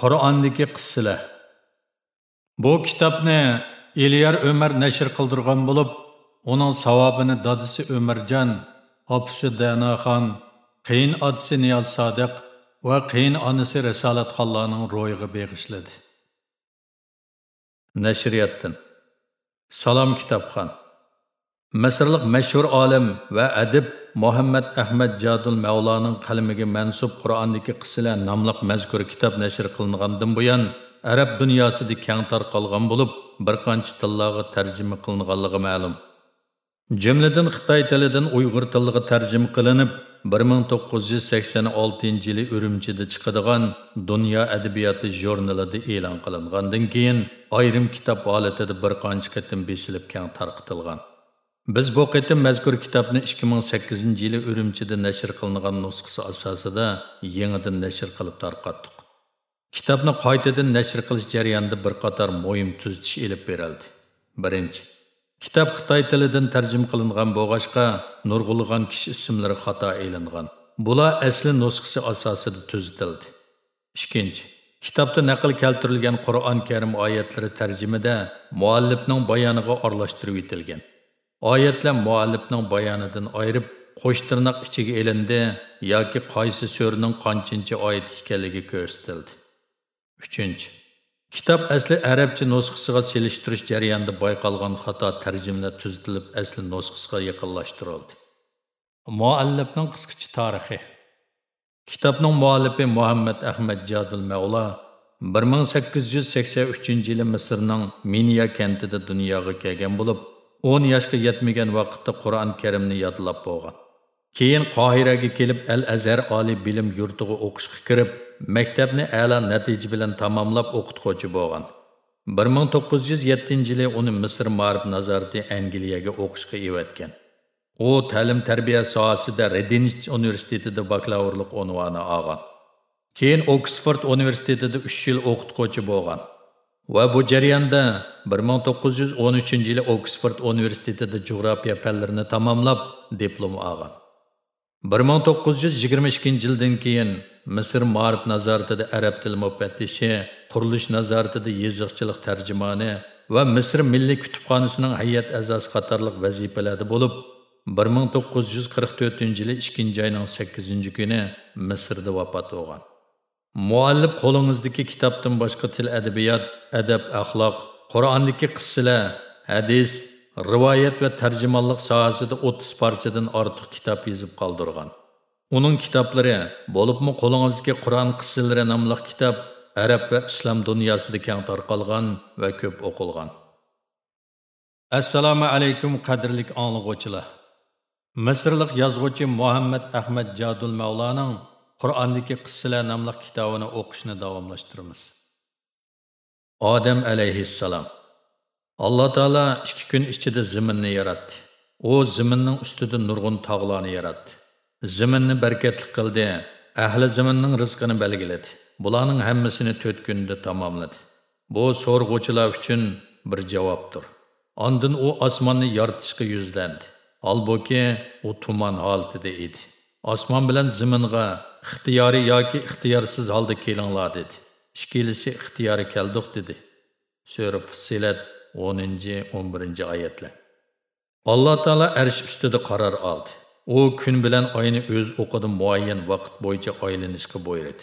Qur'ondagi qissalar. Bu kitobni Eliyar umar nashr qildirgan bo'lib, uning savobini dadisi umarjon opisi Danaxon, qiyin otasi Niyoz Sodiq va qiyin onasi Risolat xonlarning ro'yiga beg'ishladi. Nashriyatdan Salom kitobxon Misrlik mashhur olim va adib Muhammad Ahmad Jadul Mavloning qalamiga mansub Qur'ondagi qissalar nomli mazkur kitob nashr qilingandan buyon arab dunyosida keng tarqalgan bo'lib, bir qancha tillarga tarjima qilinganligi ma'lum. Jumladan Xitoy tilidan Uyg'ur tiliga tarjima qilinib, 1986 yili Urumchida chiqadigan Dunyo adabiyoti jurnalida e'lon qilingandan keyin ayrim kitob holatida bir qancha qatim besilib keng tarqitilgan Biz bu qitim mazkur kitobni 2008 yili Urumchida nashr qilingan nusxasi asosida yangidan nashr qilib tarqatdik. Kitobni qaytadan nashr qilish jarayonida bir qator muhim tuzatish elib berildi. Birinchi, kitob Xitoy tilidan tarjima qilingan bo'lg'ashqa nurg'ulg'an kishi ismlari xato e'lingan. Bular asli nusxasi asosida tuzitildi. Ikkinchi, kitobda naql keltirilgan Qur'on Karim oyatlari tarjimada muallifning bayoniga aralashtirib etilgan. Oyatlar muallifning bayonidan ayirib qo'sh tirnoq ichiga elindi yoki qaysi so'rning qanchinchi oyat ekanligi ko'rsatildi. Uchinchi kitob asli arabcha nusxasiga selishtirish jarayonida bayqalgan xato tarjimalar tuzitilib asli nusxasiga yaqinlashtirildi. Muallifning qisqacha tarixi. Kitobning muallifi muhammad ahmad jadul mavla 1883 yili misrning miniya kentida dunyoga kelgan bo'lib 10 yoshga yetmagan vaqtda Qur'on Karimni yodlab bo'lgan. Keyin Qohiraga kelib Al-Azhar oliy bilim yurtiga o'qishga kirib, maktabni a'lo natija bilan tamomlab o'qituvchi bo'lgan. 1907 yili uni Misr Ma'rif nazorati Angliyaga o'qishga evatgan. U ta'lim tarbiya sohasida redinich universitetida bakalavrlik unvoni olgan. Keyin oksford universitetida 3 yil o'qituvchi bo'lgan. Va bu jarayonda 1913 yili Oksford universitetida jug'rofiya fanlarini tamomlab diplom olgan. 1922 yildan keyin Misr Ma'rif nazoratida arab tili mufattishi, qurilish nazoratida yeziqchilik tarjimoni va Misr Milliy kutubxonasining hay'at a'zosi qatorliq vazifalarda bo'lib, 1944 yili 2 oyning 8 kuni Misrda vafot bo'lgan. Muallif qo'lingizdagi kitobdan boshqa til adabiyot, adab, axloq, Qur'ondagi qissalar, hadis, rivoyat va tarjimonlik sohasida 30 parchadan ortiq kitob yozib qoldirgan. Uning kitoblari, bo'libmi qo'lingizdagi Qur'on qissalari nomli kitob arab va islom dunyosida keng tarqalgan va ko'p o'qilgan. Assalomu alaykum qadrli o'quvchilar. Misrlik yozuvchi Muhammad Ahmad Jadul Mavlaning Qur'ondagi qissalar nomli kitobini o'qishni davomlashtiramiz. Odam alayhissalom Alloh taolo ikki kun ichida zaminni yaratdi. U zaminning ustida nurg'un tog'larni yaratdi. Zaminni barkatli qildi. Ahli zaminning rizqini belgiladi. Bularning hammasini 4 kunda tamomladi. Bu so'rg'uvchilar uchun bir javobdir. Ondan u osmonni yaratishga yuzlandi. Albuki u tuman holatida edi. Osmon bilan zaminga ixtiyoriy yoki ixtiyorsiz holda kelinglar dedi. İkkilisi ixtiyori keldik dedi. Sura fusilat 10-11 oyatlar. Alloh taolo arsh ustida qaror oldi. U kun bilan oyni o'z o'qida muayyan vaqt bo'yicha aylanishga buyurdi.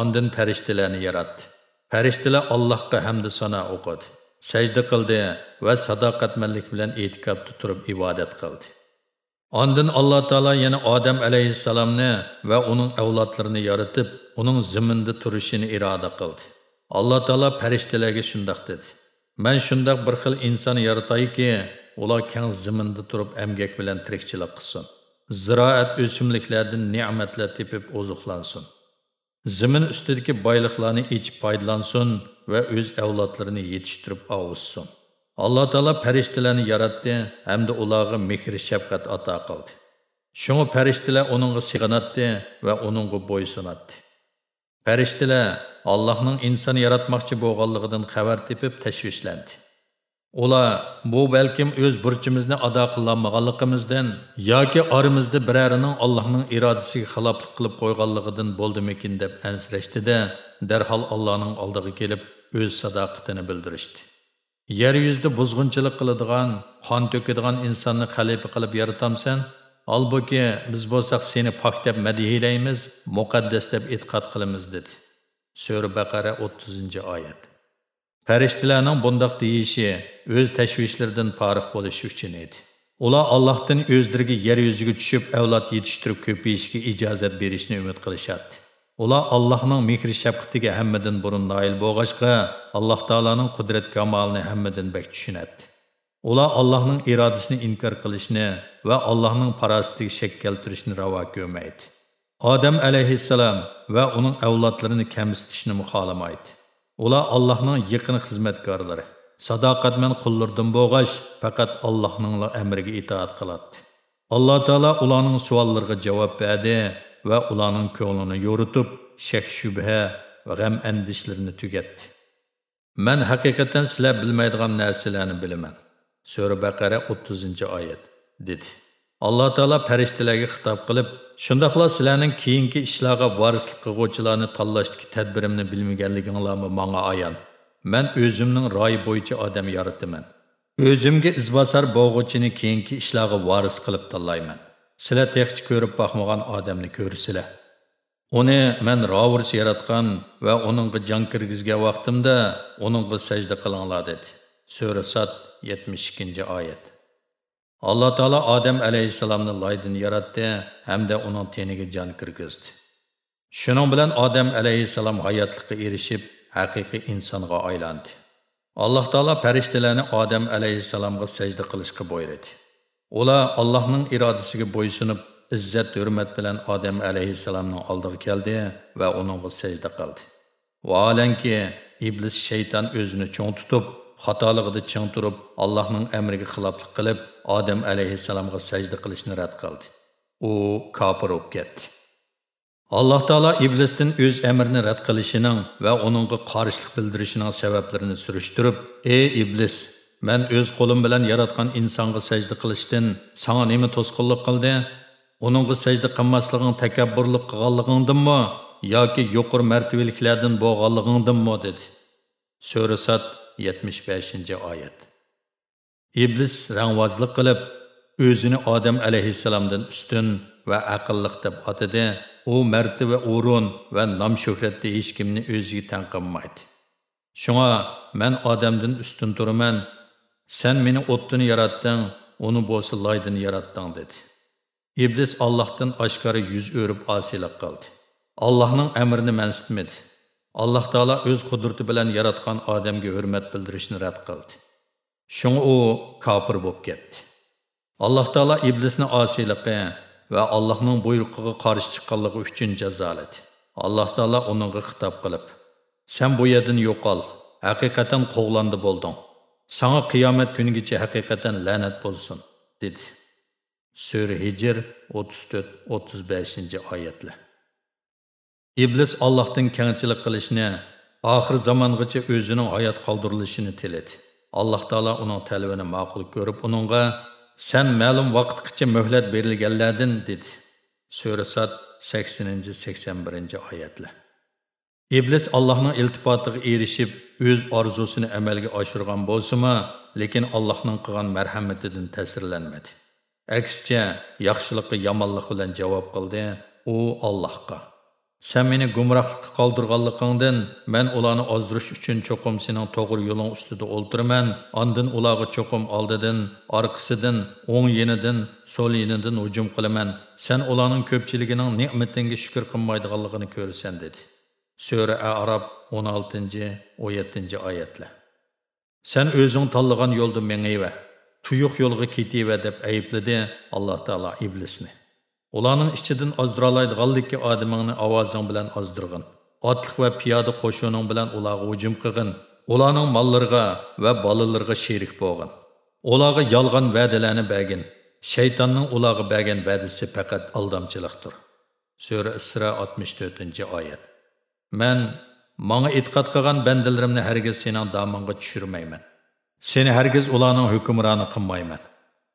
Ondin farishtalarni yaratdi. Farishtalar allohga hamda sano o'qidi. Sajda qildi va sadoqatmanlik bilan e'tikobda turib ibodat qildi Ondan Alloh taolo yana Odam alayhissalomni va uning avlodlarini yaratib, uning ziminda turishini iroda qildi. Alloh taolo farishtalarga shundoq dedi: "Men shundoq bir xil inson yaratayki, ular keng ziminda turib emgak bilan tirikchilik qilsin. Ziroat o'simliklardan ne'matlar tepib ozuqlansin. Zimin ustidagi boyliklarni ichib foydalansin va o'z avlodlarini yetishtirib ovuzsin." Alloh taolo farishtalarni yaratdi hamda ularga mehr shafqat ato qildi shunga farishtalar uningga sig'inatdi va uningga bo'ysunatdi farishtalar allohning inson yaratmoqchi bo'lganligidan xabar tepib tashvishlandi ular bu balkim o'z burchimizni ado qilolmaganligimizdan yoki oramizda birarining allohning irodasiga xiloflik qilib qo'yganligidan bo'ldimikin deb ansirashdida darhol allohning oldiga kelib o'z sadoqatini bildirishdi yer yuzida buzg'unchilik qiladigan qon to'kadigan insonni xalifa qilib yaratamsan holbuki biz bo'lsak seni pok deb madihiylaymiz muqaddas deb e'tiqod qilamiz dedi. Sura baqara o'ttizinchi oyat. Farishtalarning bundoq deyishi o'z tashvishlaridan forig' bo'lishi uchun edi. Ular allohdan o'zlariga yer yuziga tushib avlod yetishtirib ko'payishga ijozat berishni umid qilishadi. Ular allohning mehri shafqatiga hammadan burun noil bo'lg'achqa alloh taoloning qudrat kamolini hammadan bak tushunadi. Ular allohning irodasini inkor qilishni va allohning parosatiga shak keltirishni ravo ko'rmaydi. Odam alayhissalom va uning avlodlarini kamsitishni muxolamaydi ular allohning yaqin xizmatkorlari. Sadoqatman qullardan bo'g'ash faqat allohning amriga itoat qiladi. Alloh taolo ularning savollariga javob berdi va ularning ko'nglini yo'ritib shak shubha va g'am andishlarini tugatdi. Man haqiqatan sizlar bilmaydigan narsalarni bilaman. Sura baqara o'ttizinchi oyat dedi. Alloh taolo farishtalarga xitob qilib shundoqla sizlarning keyingi ishlarga varislik qilg'uvchilarni tanlashdagi tadbirimni bilmaganliginglarmi manga ayon. Man o'zimning ro'yi bo'yicha odam yarataman o'zimga izbosar bo'g'uvchini keyingi ishlarga varis qilib tanlayman. Sizlar texchi ko'rib boqmagan odamni ko'rsizlar. Uni man rovurs yaratgan va uningga jon kirgizgan vaqtimda uningga sajda qilinglar dedi. Sura sat yetmish ikkinchi oyat. Alloh taolo odam alayhissalomni loydan yaratdi hamda uning teniga jon kirgizdi. Shuning bilan odam alayhissalom hayotlikqa erishib haqiqiy insonga aylandi alloh taolo farishtalarni odam alayhissalomga sajda qilishga buyurdi. Ola Allah'ın iradəsini boyusunub izzət hörmət bilən Adəm əleyhissalamın aldığı gəldi və onunla səcdə qaldı. Və alən ki, iblis şeytan özünü çoğ tutub, xatalığını çıng durub, Allah'ın əmrini xilaflıq qılıb, Adəm əleyhissalamğa səcdə qilishni rədd qıldı. O kafir olub getdi. Allah Taala iblisdən öz əmrini rədd qilishinin və onunğa qarşılıq bildirishinin səbəblərini sürüşdürüb, "Ey iblis, man o'z қолым bilan yaratgan insonga sajda qilishdan sanga nima to'sqinlik qildi uningga sajda qilmasliging takabburlik qilganligingdinmi yoki yuqori martabaliklardan bo'lganligingdinmi dedi sura sat 75 oyat iblis rangvozlik qilib o'zini odam alayhissalomdan ustun va aqlliq deb atadi u martaba o'rin va nom shuhratda hech kimni o'ziga tang qilmaydi shunga man odamdan ustun turaman sen meni o'tdan yaratding uni bo'lsa loydan yaratding dedi. Iblis allohdan oshkora yuz o'rib osiylik qildi allohning amrini mansitmadi alloh taolo o'z qudrati bilan yaratgan odamga hurmat bildirishni rad qildi shunga u kofir bo'lib ketdi alloh taolo iblisni osiyligi va allohning buyrug'iga qarshi chiqqanligi uchun jazoladi alloh taolo uningga xitob qilib sen bu yerdan yo'qol haqiqatan quvlandi bo'lding sanga qiyomat kunigacha haqiqatan la'nat bo'lsin dedi. Sura hijr 34-35 oyatlar. Iblis allohdan kengchilik qilishni oxir zamongacha o'zining hayot qoldirilishini tiladi. Alloh taolo uning talabini ma'qul ko'rib uningga sen ma'lum vaqtgacha muhlat berilganlardan dedi. Sura Sad 80-81 oyatlar. Iblis allohning iltifotiga erishib o'z orzusini amalga oshirgan bo'lsimi lekin allohning qilgan marhamatidan ta'sirlanmadi aksicha yaxshilikqa yomonlik bilan javob qildi u allohga Sen meni gumrohlikqa qoldirganligingdan men ularni ozdirish uchun cho'qim sening to'g'ri yo'ling ustida o'ltiraman. Ondan ularga cho'qim oldidan, orqasidan, o'ng yenidan, so'l yenidan hujum qilaman. Sen ularning ko'pchiligining ne'matingga shukr qilmaydiganligini ko'rasan dedi. Sura Arab 16-17 oyatlar. Sen o'zing tanlagan yo'lda mengayva, tuyuq yo'lga ketiva deb aybladi Alloh taolo iblisni. ularning ichidan ozdiralaydiganlikka odamingni ovozing bilan ozdirg'in. Otliq va piyoda qo'shining bilan ularga hujum qilgin. Ularning mollariga va bolalarga sherik bo'lg'in. Ularga yolg'on va'dalarni bergin. Shaytonning ularga bergan va'dasi faqat aldamchilikdir. Sura isro 64 Мен Маңа итқат қылған бәнділерімні әргіз сенің дамыңға түшірмеймін. Сені әргіз оланың хүкімраны қыммаймын.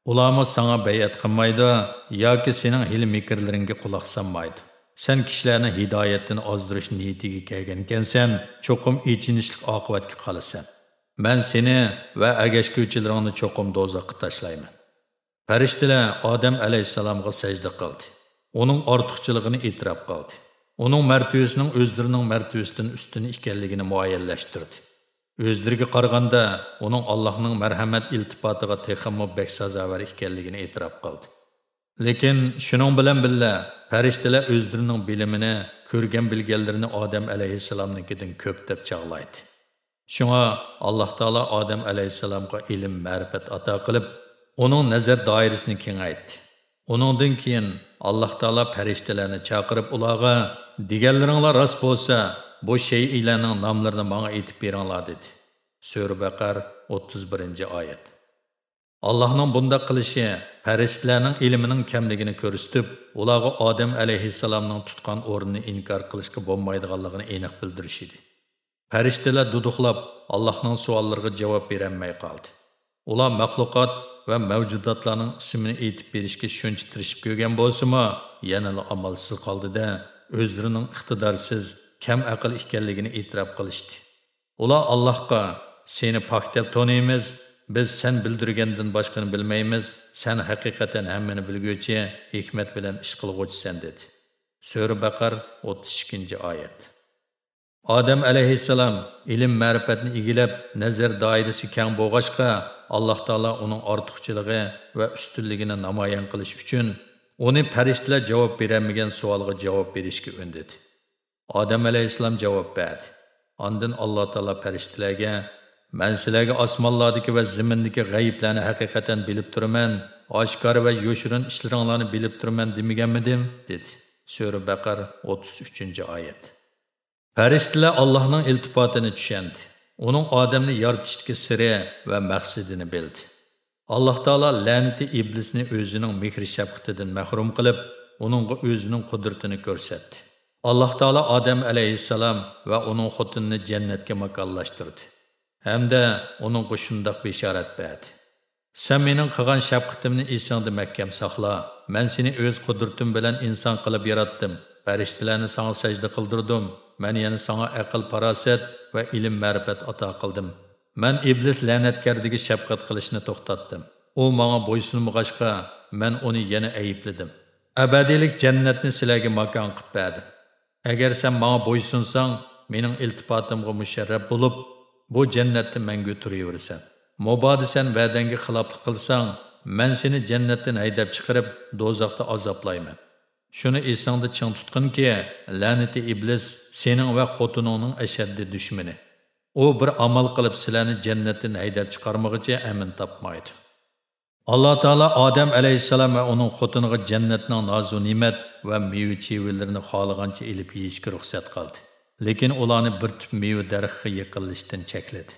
Уламы саңа бәйет қыммайды, яки сенің хилі мекірлеріңге құлақ санмайды. Сен кішілерінің хидайеттін аздырыш ниетіге кәген кәнсен, чоқым ичінішлік ақуатки қалысын. Мен сені ва әгешкі үчілеріңі чоқым доза қыташлаймын. Пәріштілі Адам әлейсаламға сәжді қалды. Оның артықчылығыны итирап қалды. Uning martabasining o'zlarining martabasidan ustun ekanligini muayyanlashtirdi. O'zlariga qaraganda uning Allohning marhamat iltifotiga texmo bek sazovar ekanligini e'tirof qildi. Lekin shuning bilan birga farishtalar o'zlarining bilimini, ko'rgan bilganlarini Odam alayhissalomnikidan ko'p deb chog'laydi. Shunga Alloh taolo Odam alayhissalomga ilm, ma'rifat ato qilib, uning nazar doirasini kengaytdi. Uningdan keyin Alloh taolo farishtalarni chaqirib ularga deganlaringlar rost bo'lsa, bu shay'ilarning nomlarini menga aytib beringlar dedi. Sura Baqar 31-oyat. Allohning bunda qilishi farishtalarning ilmining kamligini ko'rsatib, ularga Odam alayhissalomning tutgan o'rnini inkor qilishga bo'lmaydiganligini aniq bildirish edi. Farishtalar duduqlab Allohning savollariga javob berolmay qoldi. Ular maxluqot va mavjudotlarning ismini aytib berishga shuncha tirishib ko'rgan bo'lsa-mu, yana amalsiz qoldi-da, o'zlarining iqtidorsiz, kam aql ekanligini e'tirof qilishdi. Ular Allohga seni pok deb toniymiz, biz sen bildirgandan boshqani bilmaymiz, sen haqiqatan hammani bilguvchi, hikmat bilan ish qilguvchisan dedi. Sura Baqar 32-oyat. Odam alayhissalom ilm ma'rifatni egilab nazar doirasi keng bo'lg'achqa, Alloh taolo uning ortiqchiligi va ustunligini namoyon qilish uchun uni farishtalar javob berolmagan savolga javob berishga undadi. Odam alayhissalom javob berdi. Ondan Alloh taolo farishtalarga "Men sizlarga osmonlardagi va zimindagi g'ayiblarni haqiqatan bilib turaman, oshkor va yoshirin ishlaringlarni bilib turaman demaganmidim?" dedi. Sura Baqar 33-oyat. Farishtalar Allohning iltifotini tushundi. Uning odamni yoritishdagi siri va maqsadini bildi. Alloh taolo la'nati iblisni o'zining mehr shafqatidan mahrum qilib, uningga o'zining qudratini ko'rsatdi. Alloh taolo Odam alayhissalom va uning xotinini jannatga makonlashtirdi. Hamda uningga shundoq bishorat berdi. Sen mening qilgan shafqatimni esingda mahkam saqla. Men seni o'z qudratim bilan inson qilib yaratdim. Farishtalarni senga sajda qildirdim. Men yana senga aql, farosat va ilm ma'rifat ato qildim. Men iblis la'natkardiga shafqat qilishni to'xtatdim. U menga bo'ysunmag'achqa, men uni yana ayibladim. Abadiylik jannatni sizlarga makon qilib berdim. Agar sen menga bo'ysunsang, mening iltifotimga musharraf bo'lib, bu jannatni mangu turaversan. Mobodo sen va'dangga xiloflik qilsang, men seni jannatdan haydab chiqarib, do'zaxda azoblayman. Shuni esingda ching tutqinki, la'nati iblis sening va xotiningning ashaddiy dushmani. U bir amal qilib sizlarni jannatdan haydab chiqarmoqchi amin topmaydi. Alloh taolo Odam alayhissalom va uning xotiniga jannatning nozu ne'mat va meva-chevalarni xohlagancha ilib yeyishga ruxsat qildi. Lekin ularni bir tip meva daraxtiga yaqinlashdan chekladi.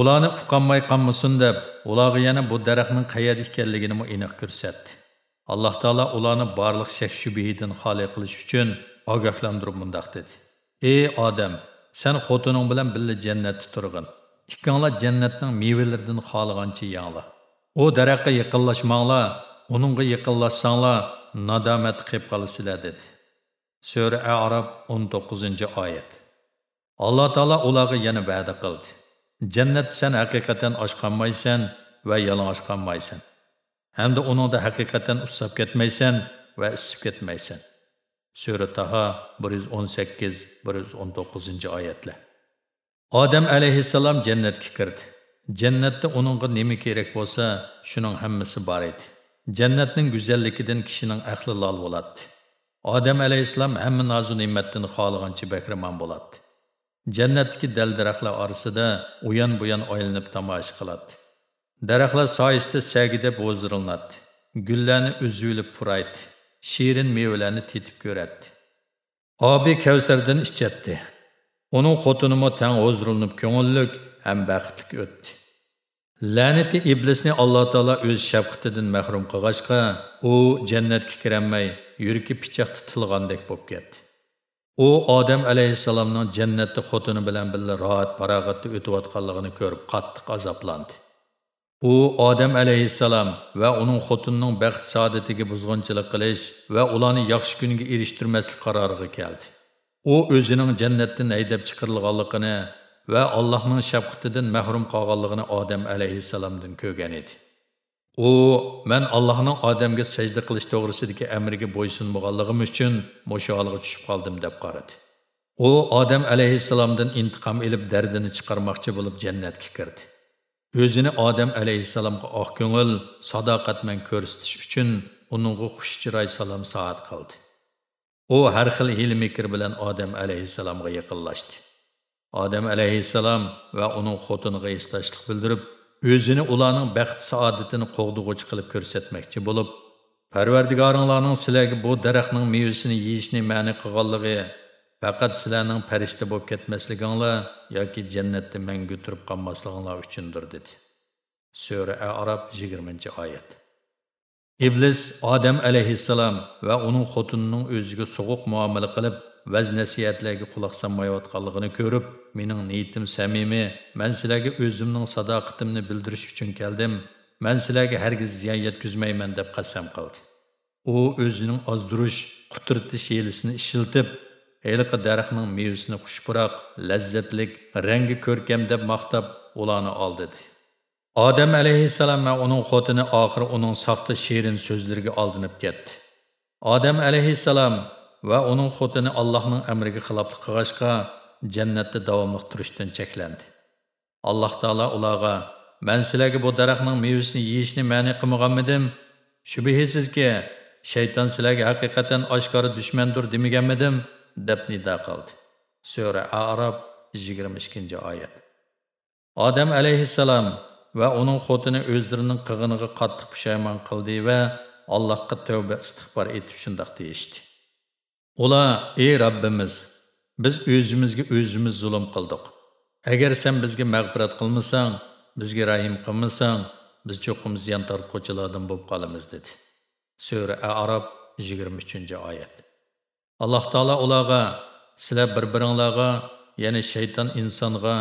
Ularni uqanmay qolmasin deb, ularga yana bu daraxtning qayerda ekanligini aniq ko'rsatdi. Alloh taolo ularni barliq shak shubhidan xoli qilish uchun ogohlantirib mundoq dedi. Ey odam sen xotining bilan birga jannatda turg'in. Ikkinglar jannatning mevalaridan xohlagancha yanglar. U daraxtga yaqinlashmanglar uningga yaqinlashsanglar nadomat qilib qolasizlar dedi. Sura arab 19 oyat. Alloh taolo ularga yana va'da qildi. Jannat sen haqiqatan oshqanmaysan va yalang'och qolmaysan hamda uningda haqiqatan ussab ketmaysan va isib ketmaysan. Sura taho 118 119 oyatlar. Odam alayhissalom jannatga kirdi. Jannatda uningga nima kerak bo'lsa shuning hammasi bor edi. Jannatning go'zalligidan kishining aqli lol bo'ladi odam alayhissalom hamma nozu ne'matdan xohlagancha bakramon bo'ladi jannatdagi dal daraxtlar orasida uyan-buyan oylanib yon tomosha qiladi. Daraxtlar soyisida sagida bo'zdiriladi. Gullarni uzilib puraydi. Shirin mevalarni tetib ko'radi. Obi Kavsardan ichatdi. Uning xotinimi tan o'zdirilib ko'ngillik ham baxtli o'tdi. La'nati iblisni Alloh taolo o'z shafqatidan mahrum qilg'achqa, u jannatga kirolmay, yuragi pichoq tutilgandek bo'lib ketdi. U Odam alayhissalomning jannatda xotini bilan birga rohat farog'atda o'tayotganligini ko'rib qattiq azoblandi. U odam alayhissalom va uning xotinining baxt saodatiga buzg'unchilik qilish va ularni yaxshi kunga erishtirmaslik qaroriga keldi. U o'zining jannatdan haydab chiqarilganligini va allohning shafqatidan mahrum qolganligini odam alayhissalomdan ko'rgan edi. U man allohning odamga sajda qilish to'g'risidagi amriga bo'ysunmaganligim uchun mushu tushib qoldim deb qaradi. U odam alayhissalomdan intiqom ilib dardini chiqarmoqchi bo'lib jannatga kirdi. O'zini odam alayhissalomga oq ko'ngil sadoqatman ko'rsatish uchun uningga xush chiroy salom soat qildi. U har xil hiyla mikr bilan odam alayhissalomga yaqinlashdi. Odam alayhissalom va uning xotiniga esdoshlik bildirib o'zini ularning baxt saodatini qo'g'dug'uchi qilib ko'rsatmoqchi bo'lib parvardigoringlarning sizlarga bu daraxtning mevasini yeyishni ma'ni qilganligi faqat sizlarning farishta bo'lib ketmasliginglar yoki jannatda mangu turib qolmasliginglar uchundir dedi. Sura arab yigirmanchi oyat. Iblis odam alayhissalom va uning xotinining o'ziga sovuq muomala qilib vaz nasihatlarga quloq solmayotganligini ko'rib mening niyatim samimiy. Man sizlarga o'zimning sadoqatimni bildirish uchun keldim. Man sizlarga hargiz ziyon yetkazmayman deb qasam qildi. U o'zining ozdirish qutirtish yelisini ishiltib heliqi daraxtning mevasini xushpuroq lazzatlik rangi ko'rkam deb maqtab ularni oldi odam alayhissalom va uning xotini oxiri uning soxta shirin so'zlariga aldinib ketdi. Odam alayhissalom va uning xotini allohning amriga xiloflik qilg'achqa jannatda davomli turishdan cheklandi. Alloh taolo ularga man sizlarga bu daraxtning mevasini yeyishni ma'ni qilmaganmidim shubhisizki shayton sizlarga haqiqatan oshkora dushmandir demaganmidim deb nido qildi. Sura arob yigirma ikkinchi oyat. Odam alayhissalom va uning xotini o'zlarining qig'iniga qattiq pushaymon qildi va allohga tavba istig'for etib shundoq deyishdi. Ular ey robbimiz biz o'zimizga o'zimiz zulm qildik. Agar san bizga mag'firat qilmasang bizga rahim qilmasang biz cho'qim ziyon tortquvchilardan bo'lib qolamiz dedi. Sura arob yigirma uchinchi oyat. Alloh taolo ularga sizlar bir biringlarga ya'ni shayton insonga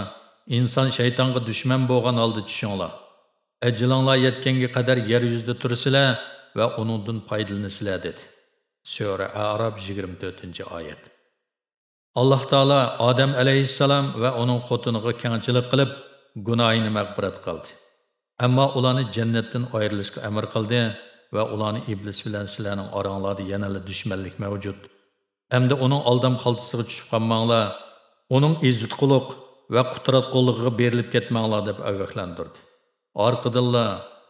inson shaytonga dushman bo'lgan holda tushinglar ajlinglar yetganga qadar yer yuzida tursizlar va uningdan foydalansizlar dedi sura arob yigirma to'rtinchi oyat alloh taolo odam alayhissalom va uning xotiniga kengchilik qilib gunohini mag'firat qildi ammo ularni jannatdan ayrilishga amr qildi va ularni iblis bilan sizlarning oranglarda yanada dushmanlik mavjud Әмді оның алдам қалтысығы түшіп қанмаңлар, оның езіт құлық вә құтырат qo'llig'iga беріліп ketmanglar деп ogohlantirdi Арқыдылла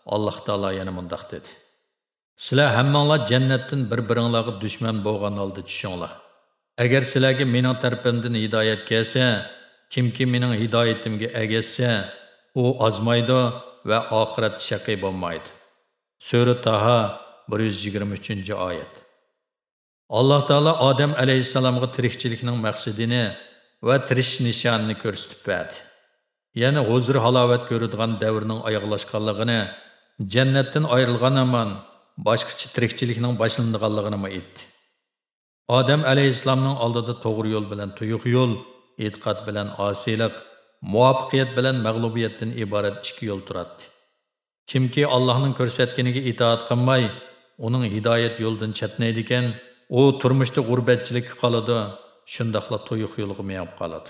Аллах тала яны мұндақ деді. Сілә hammanglar jannatdan бір-біріңлағы dushman болған алды tushinglar Әгер сіләге менің тәрпімдің hidoyat кәсе, kimki mening hidoyatimga agashsa u ozmaydi va oxirat shaqiy bo'lmaydi sura taho bir yuz yigirma uchinchi oyat alloh taolo odam alayhissalomga tirikchilikning maqsadini va tirish nishonini ko'rsatib berdi. Ya'ni huzur halovat ko'radigan davrning oyoqlashganligini jannatdan ayrilgan amon boshqacha tirikchilikning boshlanganligini aytdi. Odam alayhissalomning oldida to'g'ri yo'l bilan tuyuq yo'l e'tiqod bilan osiylik muvaffaqiyat bilan mag'lubiyatdan iborat ikki yo'l turadi kimki allohning ko'rsatganiga itoat qilmay uning hidoyat yo'lidan chatnaydi ekan u turmushda g'urbatchilikka qoladi shundoqla tuyuq yo'lga meyib qoladi.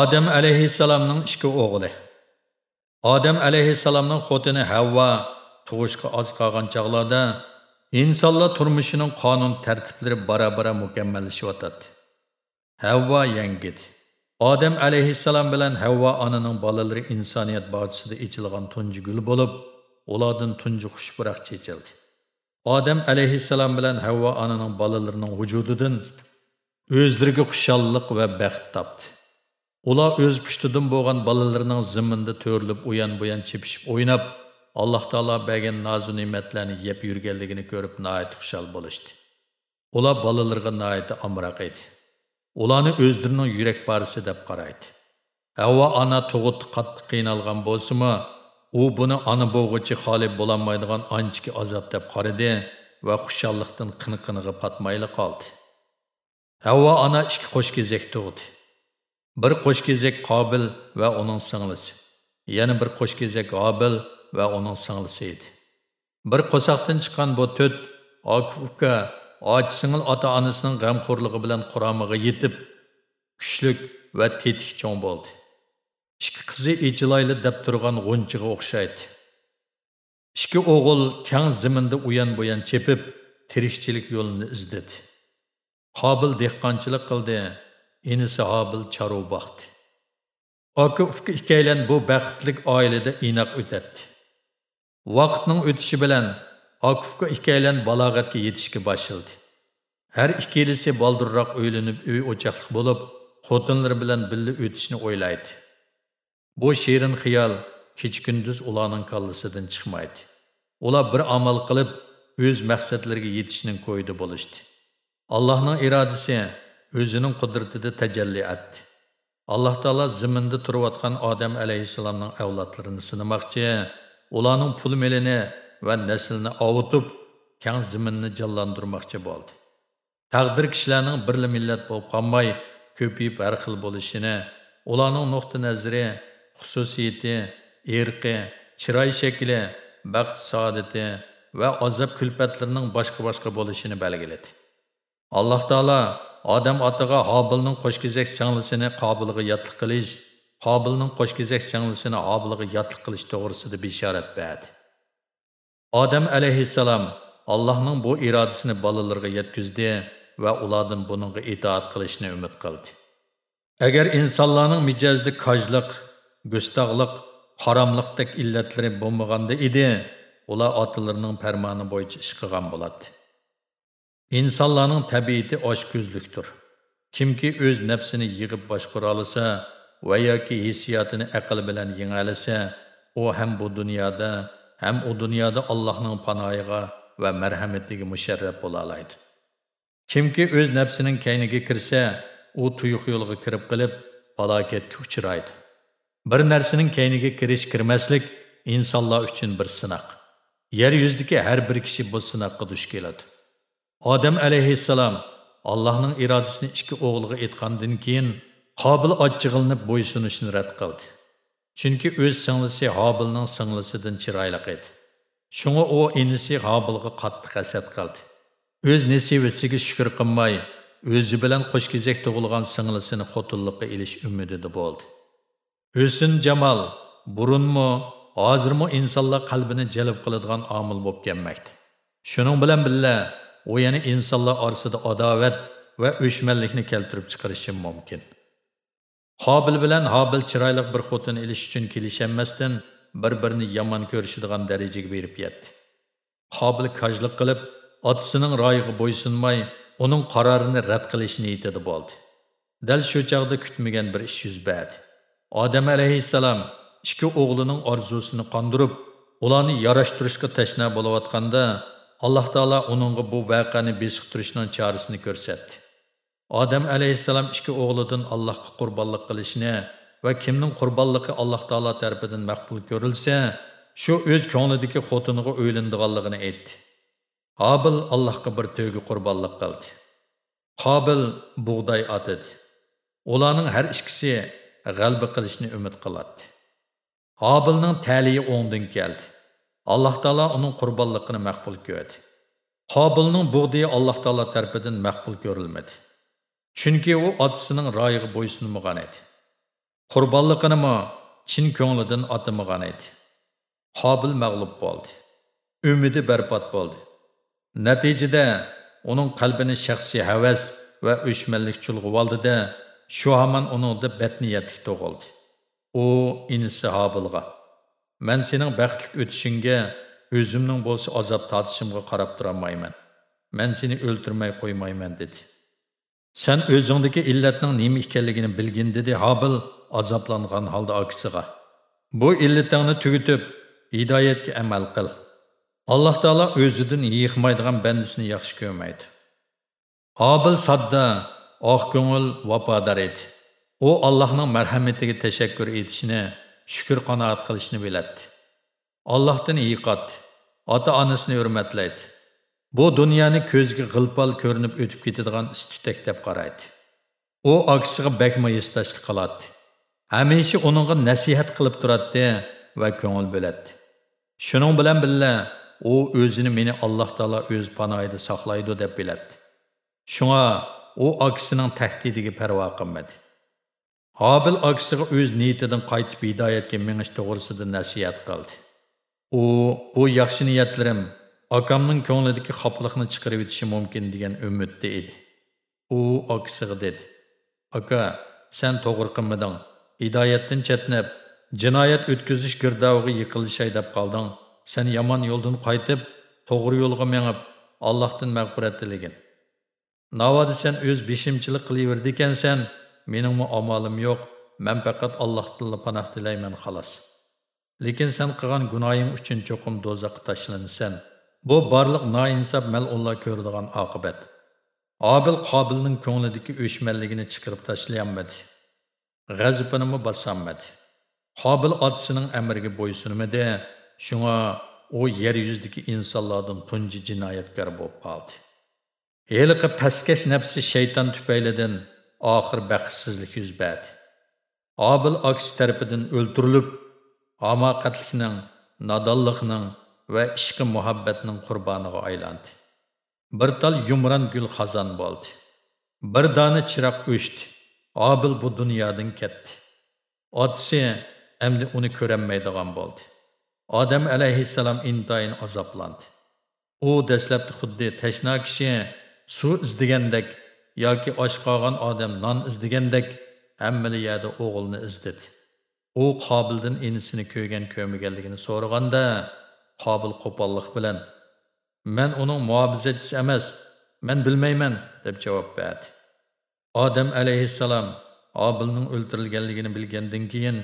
Odam alayhissalomning ikki o'g'li. Odam alayhissalomning xotini havvo tug'ishga oz qolgan chog'larda insonlar turmushining qonun tartiblari bora bora mukammallashyotadi havvo yangidi odam alayhissalom bilan havvo onaning bolalari insoniyat bog'chisida ichilgan tunji gul bo'lib ulardan tunji xushpuroq chechildi odam alayhissalom bilan havvo onaning bolalarining vujudidan o'zlariga xushalliq va baxt topdi. Ular o'z pushtidan bo'lgan bolalarining zimminda to'rilib uyan buyan chepishib o'ynab alloh taolo bergan nozu ne'matlarni yeb yurganligini ko'rib noit xushal bo'lishdi. Ular bolalarga noiti amroq edi. Ularni o'zlarining yurak parisi deb qaraydi. Havvo ona tug'ut qattiq qiynalgan bo'lsimi u buni ona bo'g'ichi xoli bo'lolmaydigan anchiki azob deb qaradi va xushalliqdan qini qiniga patmayli qoldi havvo ana ikki qo'shkezak tug'di bir qo'shkezak qobil va uning singlisi yana bir qo'shkezak Hobil va uning singlisi edi. Bir qo'saqdan chiqqan bu to'rt Akif uka och singil ota-onasining g'amxo'rligi bilan quromiga yetib, kuchlik va tetik cho'ng bo'ldi. Ikki qizi echilayli deb turgan g'unchiga o'xshaydi. Ikki o'g'il kang ziminda uyan-buyan chepib, tirikchilik yo'lini izladi. Qobil dehqonchilik qildi, inisi Hobil charo boqdi. Aka ufka ikkaylan bu baxtlik oilada inoq o'tadi. Vaqtning o'tishi bilan Akufka ikkaylan balog'atga yetishga boshladi. Har ikkilisi baldurroq o'ylanib uy o'chaqliq bo'lib, xotinlari bilan birga o'tishni o'ylaydi. Bu shirin xiyal kecha-kunduz ularning kallasidan chiqmaydi. Ular bir amal qilib o'z maqsadlariga yetishning ko'yida bo'lishdi. Allohning irodasi o'zining qudratida tajalli etdi. alloh taolo ziminda turayotgan odam alayhissalomning avlodlarini sinamoqchi ularning pul melini va naslini ovutib kang ziminni jonlantirmoqchi bo'ldi taqdir kishilarning birli millat bo'lib qolmay ko'payib har xil bo'lishini ularning nuqta nazari xususiyati erqi chiroy shakli baxt saodati va azob kulfatlarining boshqa boshqa bo'lishini belgiladi. Alloh taolo odam otiga hobilning qo'shkizak singlisini qobilga yotliq qilish qobilning qo'shkizak singlisini obilga yotliq qilish to'g'risida bishorat berdi odam alayhissalom allohning bu irodasini bolalarga yetkazdi va ulardan buningga itoat qilishni umid qildi. Agar insonlarning mijozida kojliq go'stoqliq haromliqdek illatlari bo'lmaganda edi ular otalarining farmoni bo'yicha ish qilgan bo'ladi insonlarning tabiati ochko'zlikdir kimki o'z nafsini yig'ib boshqara olsa va yoki hissiyotini aql bilan yengolasa u ham bu dunyoda ham u dunyoda allohning panoyiga va marhamatiga musharraf bo'la oladi kimki o'z nafsining kayniga kirsa u tuyuq yo'lga kirib qilib falokatga uchraydi bir narsaning kayniga kirish kirmaslik insonlar uchun bir sinoq yer yuzidagi har bir kishi bu sinoqqa duch keladi. Odam alayhissalom allohning irodasini ikki o'g'liga aytgandan keyin qobil ochchig'ilinib bo'ysunishni rad qildi. Chunki o'z singlisi hobilning singlisidan chiroyli edi. Shunga u inisi hobilga qattiq hasad qildi. O'z nesivasiga shukur qilmay o'zi bilan qo'shkezak tug'ilgan singlisini xotinlikqa ilish umidida bo'ldi. Hüsn jamol burunmi hozirmi insonlar qalbini jalb qiladigan omil bo'lib kelmoqda. Shuning bilan birga u yana insonlar orasida adovat va o'shmanlikni keltirib chiqarishi mumkin. Qobil bilan hobil chiroyli bir xotin ilish uchun kelishamasdan bir birini yomon ko'rishadigan darajaga berib yetdi. Qobil kajlik qilib otasining royiga bo'ysunmay uning qarorini rad qilish niyatida bo'ldi. Dal shu chog'da kutmagan bir ish yuz berdi. Odam alayhissalom ikki o'g'lining orzusini qondirib ularni yarashtirishga tashna bo'layotganda alloh taolo uningga bu voqeani besiqtirishning chorasini ko'rsatdi. Odam alayhissalom ikki o'g'lidan allohga qurbonlik qilishni va kimning qurbonligi alloh taolo tarafidan maqbul ko'rilsa shu o'z ko'nglidagi xotiniga o'ylindiganligini aytdi. Hobil allohga bir to'yga qurbonlik qildi. Qabil bug'doy otidi. Ularning har ikkisi g'alba qilishni umid qiladi. Hobilning taliyi o'ngdan keldi. Alloh taolo uning qurbonligini maqbul ko'rdi. Qobilning bug'diyi alloh taolo tarafidan maqbul ko'rilmadi. Chunki u otasining royiga bo'ysunmagan edi. Qurbonliqinimi chin ko'nglidan otamagan edi. Qobil mag'lub bo'ldi. Umidi barbod bo'ldi. Natijada uning qalbini shaxsiy havas va o'chmanlik chulg'ib oldida shu hamon uningda badniyatlik tug'ildi. U inisi hobilga man sening baxtli o'tishingga o'zimning bo'lsa azob tortishimga qarab turolmayman man seni o'ltirmay qo'ymayman dedi. San o'zingdagi illatning nima ekanligini bilgin dedi hobil azoblangan holda akisiga bu illatingni tugitib hidoyatga amal qil. Alloh taolo o'zidan yiqmaydigan bandisini yaxshi ko'rmaydi. Hobil sodda oq ko'ngil vafodor edi u allohning marhamatiga tashakkur etishni shukur qanoat qilishni biladi. Allohdan yiqatdi ota onasini hurmatlaydi. Bu dunyoni ko'zga g'ilpal ko'rinib o'tib ketadigan istutak deb qaraydi. U aksiga bakma yestashlik qiladi. Hamisha uningga nasihat qilib turadi va ko'ngil bo'ladi. Shuning bilan birga u o'zini meni alloh taolo o'z panoyida saqlaydi deb biladi. Shunga u akisining tahdidiga parvo qilmadi hobil akisiga o'z niyatidan qaytib hidoyatga minish to'g'risida nasihat qildi u bu yaxshi niyatlarim akamning ko'nglidagi xofliqni chiqarib yetishi mumkin degan umidda edi u akisiga dedi aka sen to'g'ri qilmading hidoyatdan chetnab jinoyat o'tkazish girdoviga yiqilishay deb qolding sen yomon yo'ldan qaytib to'g'ri yo'lga mengib allohdan mag'firat tilagin navoda sen o'z beshimchilik qilaverdi ekansan meningmi omolim yo'q man faqat allohdan panoh tilayman xolos. Lekin sen qilgan gunohing uchun cho'qim do'zaxga tashlanasan. Bu barliq noinsof mal'unlar ko'radigan oqibat. Obil qobilning ko'nglidagi o'chmanligini chiqarib tashlayolmadi g'azibinimi bosolmadi qobil otasining amriga bo'ysunmadi. Shunga u yer yuzidagi insonlardan tunji jinoyatkor bo'lib qoldi. Heliqi pastkash nafsi shayton tufaylidan oxir baxtsizlik yuz berdi obil aksi tarafidan o'ltirilib hamoqatlikning nodonlikning va ishqi muhabbatning qurboniga aylandi bir tal yumron gul xazon bo'ldi bir dona chiroq o'chdi obil bu dunyodan ketdi otasi endi uni ko'rolmaydigan bo'ldi odam alayhissalom intayin azoblandi u dastlabdi xuddi tashna kishi suv izdigandek yoki och qolgan odam non izdigandek hammali yerda o'g'ilni izdidi u qobildan inisini ko'rgan ko'rmaganligini so'raganda qobil qo'pollik bilan man uning muobizachisi emas man bilmayman deb javob berdi. Odam alayhissalom obilning o'ldirilganligini bilgandan keyin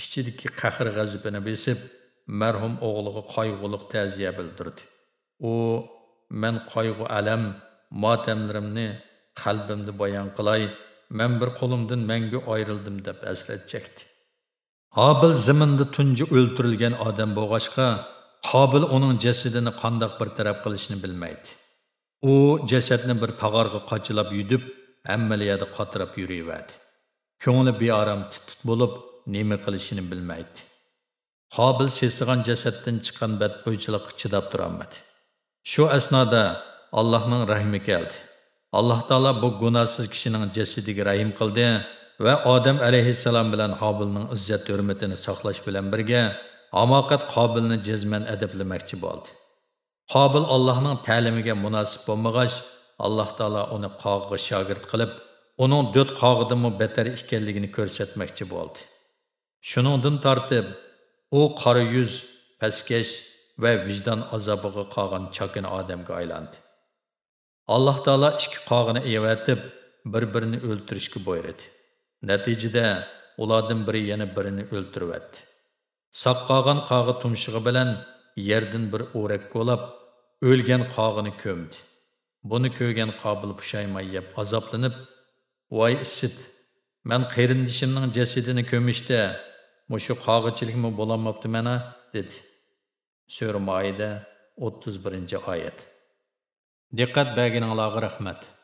ichidagi qahr g'azabini besib marhum o'g'liga qayg'uliq ta'ziya bildirdi. U man qayg'u alam matemlerimni qalbimni bayon qilay man bir qo'limdan mangu ayrildim deb aslat chekdi. Hobil ziminda tunji o'ltirilgan odam bo'lg'achqa qobil uning jasadini qandoq bir taraf qilishni bilmaydi. U jasadni bir tog'orga qochilab yudib hammaliyada qotirab yuraverdi ko'ngli beorom tutut bo'lib nima qilishini bilmaydi. Qobil sesigan jasaddan chiqqan badbo'ychilikqa chidab turolmadi. Shu asnoda allohning rahmi keldi alloh taolo bu gunohsiz kishining jasadiga rahim qildi va odam alayhissalom bilan hobilning izzat hurmatini saqlash bilan birga hamoqat qobilni jazman adablamachi bo'ldi qobil allohning ta'limiga munosib bo'lmag'ach alloh taolo uni qog'iga shogird qilib uning do't qog'idimi betar ekanligini ko'rsatmoqchi bo'ldi shuningdan tortib u qora yuz pastkash va vijdon azobiga qolgan chokin odamga aylandi alloh taolo ikki qog'ini evatib bir birini o'ltirishga buyurdi. Natijada ulardan biri yana birini o'ltiribdi saq qolgan qog'i tumshug'i bilan yerdan bir o'rak qo'lab o'lgan qog'ini ko'mdi. Buni ko'rgan qobil pushaymay yeb azoblanib voy isit man qarindishimning jasadini ko'mishda mushu qog'ichilikmi bo'lolmabdi mana? dedi. Sura moida o'ttiz birinchi oyat. Diqqat berganinglarga rahmat